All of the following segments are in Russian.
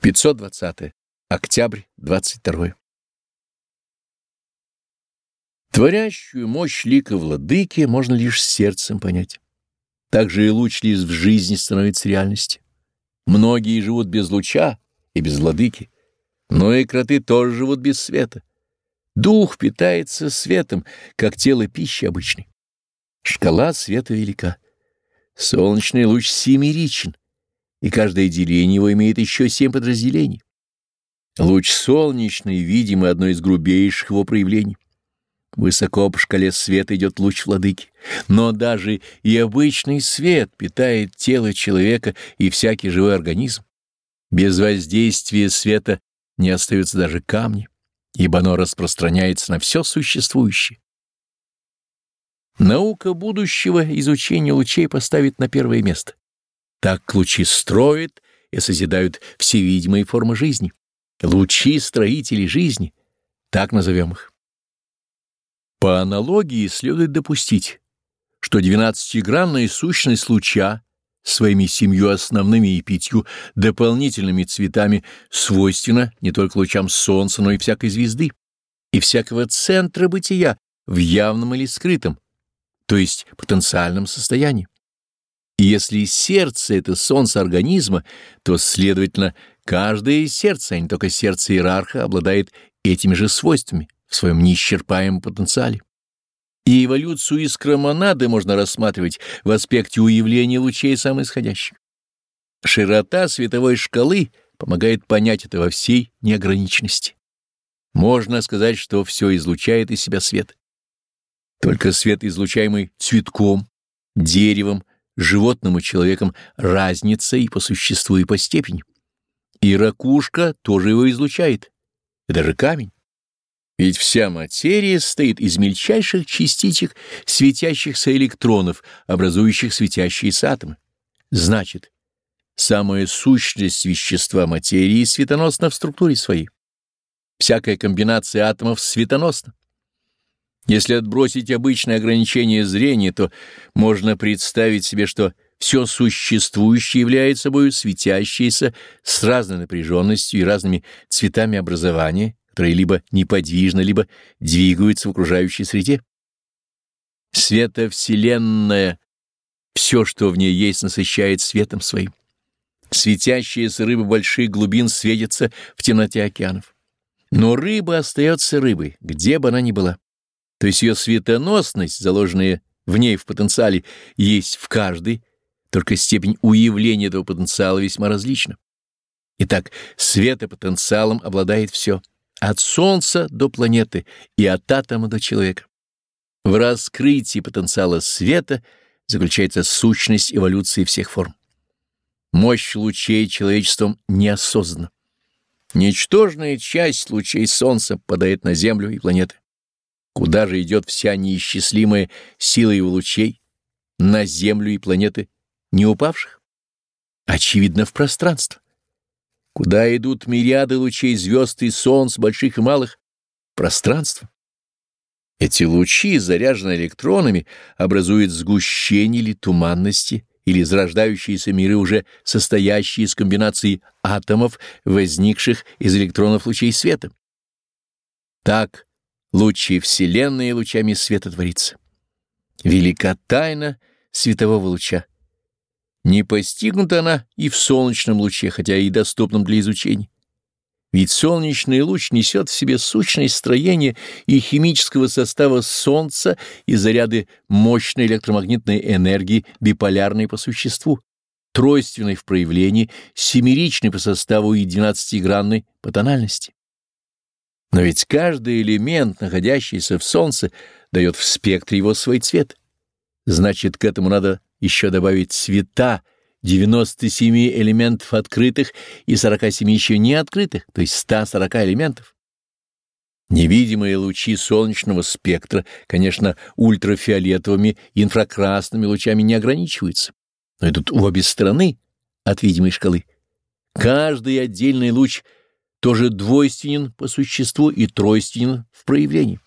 520. Октябрь 22. Творящую мощь лика владыки можно лишь сердцем понять. Так же и луч лишь в жизни становится реальностью. Многие живут без луча и без владыки, но и кроты тоже живут без света. Дух питается светом, как тело пищи обычной. Шкала света велика. Солнечный луч семеричен, и каждое деление его имеет еще семь подразделений. Луч солнечный, видимый, одно из грубейших его проявлений. Высоко по шкале света идет луч владыки, но даже и обычный свет питает тело человека и всякий живой организм. Без воздействия света не остаются даже камни, ибо оно распространяется на все существующее. Наука будущего изучения лучей поставит на первое место. Так лучи строят и созидают все видимые формы жизни. Лучи строителей жизни, так назовем их. По аналогии следует допустить, что двенадцатигранная сущность луча своими семью основными и пятью дополнительными цветами свойственна не только лучам Солнца, но и всякой звезды, и всякого центра бытия в явном или скрытом, то есть потенциальном состоянии. Если сердце — это солнце организма, то, следовательно, каждое сердце, а не только сердце иерарха, обладает этими же свойствами в своем неисчерпаемом потенциале. И эволюцию искромонады можно рассматривать в аспекте уявления лучей самоисходящих. Широта световой шкалы помогает понять это во всей неограниченности. Можно сказать, что все излучает из себя свет. Только свет, излучаемый цветком, деревом, животным и человеком разница и по существу, и по степени. И ракушка тоже его излучает, и даже камень. Ведь вся материя состоит из мельчайших частичек светящихся электронов, образующих светящиеся атомы. Значит, самая сущность вещества материи светоносна в структуре своей. Всякая комбинация атомов светоносна. Если отбросить обычное ограничение зрения, то можно представить себе, что все существующее является собой светящееся с разной напряженностью и разными цветами образования, которые либо неподвижно, либо двигаются в окружающей среде. Световселенная, все, что в ней есть, насыщает светом своим. Светящиеся рыбы больших глубин светятся в темноте океанов. Но рыба остается рыбой, где бы она ни была то есть ее светоносность, заложенная в ней в потенциале, есть в каждой, только степень уявления этого потенциала весьма различна. Итак, светопотенциалом обладает все, от Солнца до планеты и от атома до человека. В раскрытии потенциала света заключается сущность эволюции всех форм. Мощь лучей человечеством неосознанна. Ничтожная часть лучей Солнца падает на Землю и планеты. Куда же идет вся неисчислимая сила его лучей? На Землю и планеты не упавших? Очевидно, в пространство. Куда идут мириады лучей звезд и солнц, больших и малых? Пространство. Эти лучи, заряженные электронами, образуют сгущение или туманности, или зарождающиеся миры, уже состоящие из комбинаций атомов, возникших из электронов лучей света. Так, лучи Вселенной лучами света творится. Велика тайна светового луча. Не постигнута она и в солнечном луче, хотя и доступном для изучения. Ведь солнечный луч несет в себе сущность строения и химического состава Солнца и заряды мощной электромагнитной энергии, биполярной по существу, тройственной в проявлении, семеричной по составу и двенадцатигранной по тональности. Но ведь каждый элемент, находящийся в Солнце, дает в спектре его свой цвет. Значит, к этому надо еще добавить цвета 97 элементов открытых и 47 еще не открытых, то есть 140 элементов. Невидимые лучи солнечного спектра, конечно, ультрафиолетовыми и инфракрасными лучами не ограничиваются, но идут в обе стороны от видимой шкалы. Каждый отдельный луч — тоже двойственен по существу и тройственен в проявлении.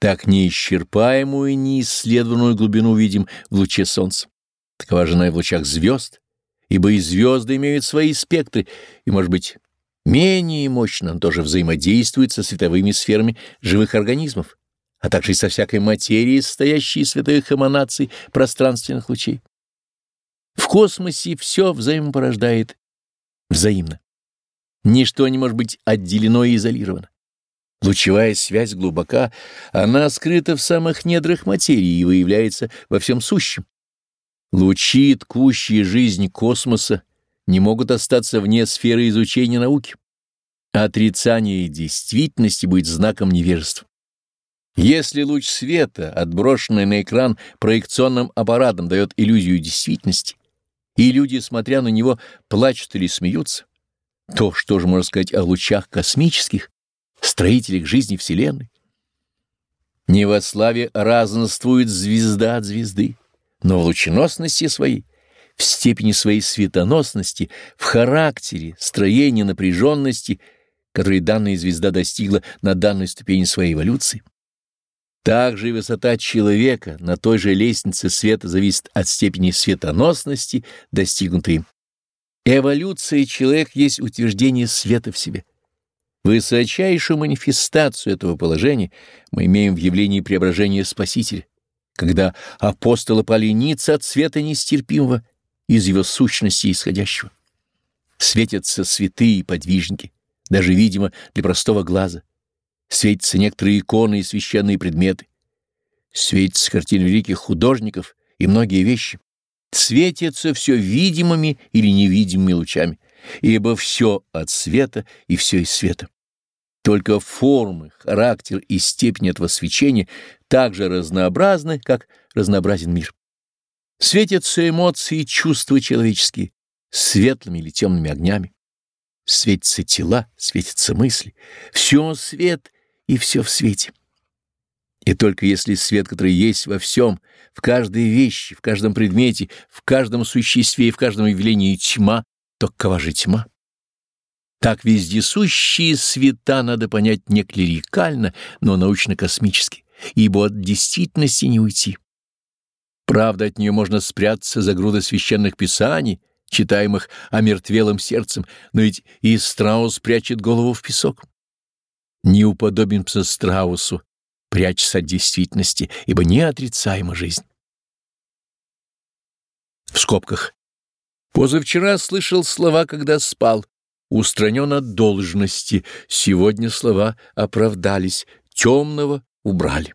Так неисчерпаемую и неисследованную глубину видим в луче солнца. Такова же и в лучах звезд, ибо и звезды имеют свои спектры, и, может быть, Менее мощно он тоже взаимодействует со световыми сферами живых организмов, а также и со всякой материей, состоящей из световых эманаций пространственных лучей. В космосе все взаимопорождает взаимно. Ничто не может быть отделено и изолировано. Лучевая связь глубока, она скрыта в самых недрах материи и выявляется во всем сущем. Лучи, ткущие жизнь космоса, не могут остаться вне сферы изучения науки. Отрицание действительности будет знаком невежества. Если луч света, отброшенный на экран проекционным аппаратом, дает иллюзию действительности, и люди, смотря на него, плачут или смеются, то что же можно сказать о лучах космических, строителях жизни Вселенной? Не во славе разнствует звезда от звезды, но в лученосности своей, в степени своей светоносности, в характере, строении, напряженности, которые данная звезда достигла на данной ступени своей эволюции. Также и высота человека на той же лестнице света зависит от степени светоносности, достигнутой им. Эволюция человека есть утверждение света в себе. Высочайшую манифестацию этого положения мы имеем в явлении преображения Спасителя, когда апостолы поленится от света нестерпимого из его сущности исходящего. Светятся святые подвижники, даже, видимо, для простого глаза. Светятся некоторые иконы и священные предметы. Светятся картины великих художников и многие вещи светится все видимыми или невидимыми лучами, ибо все от света и все из света. Только формы, характер и степень этого свечения так же разнообразны, как разнообразен мир. Светятся эмоции и чувства человеческие светлыми или темными огнями. Светятся тела, светятся мысли. Все свет и все в свете. И только если свет, который есть во всем, в каждой вещи, в каждом предмете, в каждом существе и в каждом явлении тьма, то какова же тьма? Так вездесущие света надо понять не клерикально, но научно-космически, ибо от действительности не уйти. Правда, от нее можно спрятаться за грудой священных писаний, читаемых омертвелым сердцем, но ведь и страус прячет голову в песок. Не уподобимся страусу, прячься от действительности, ибо неотрицаема жизнь. В скобках. Позавчера слышал слова, когда спал. Устранен от должности. Сегодня слова оправдались. Темного убрали.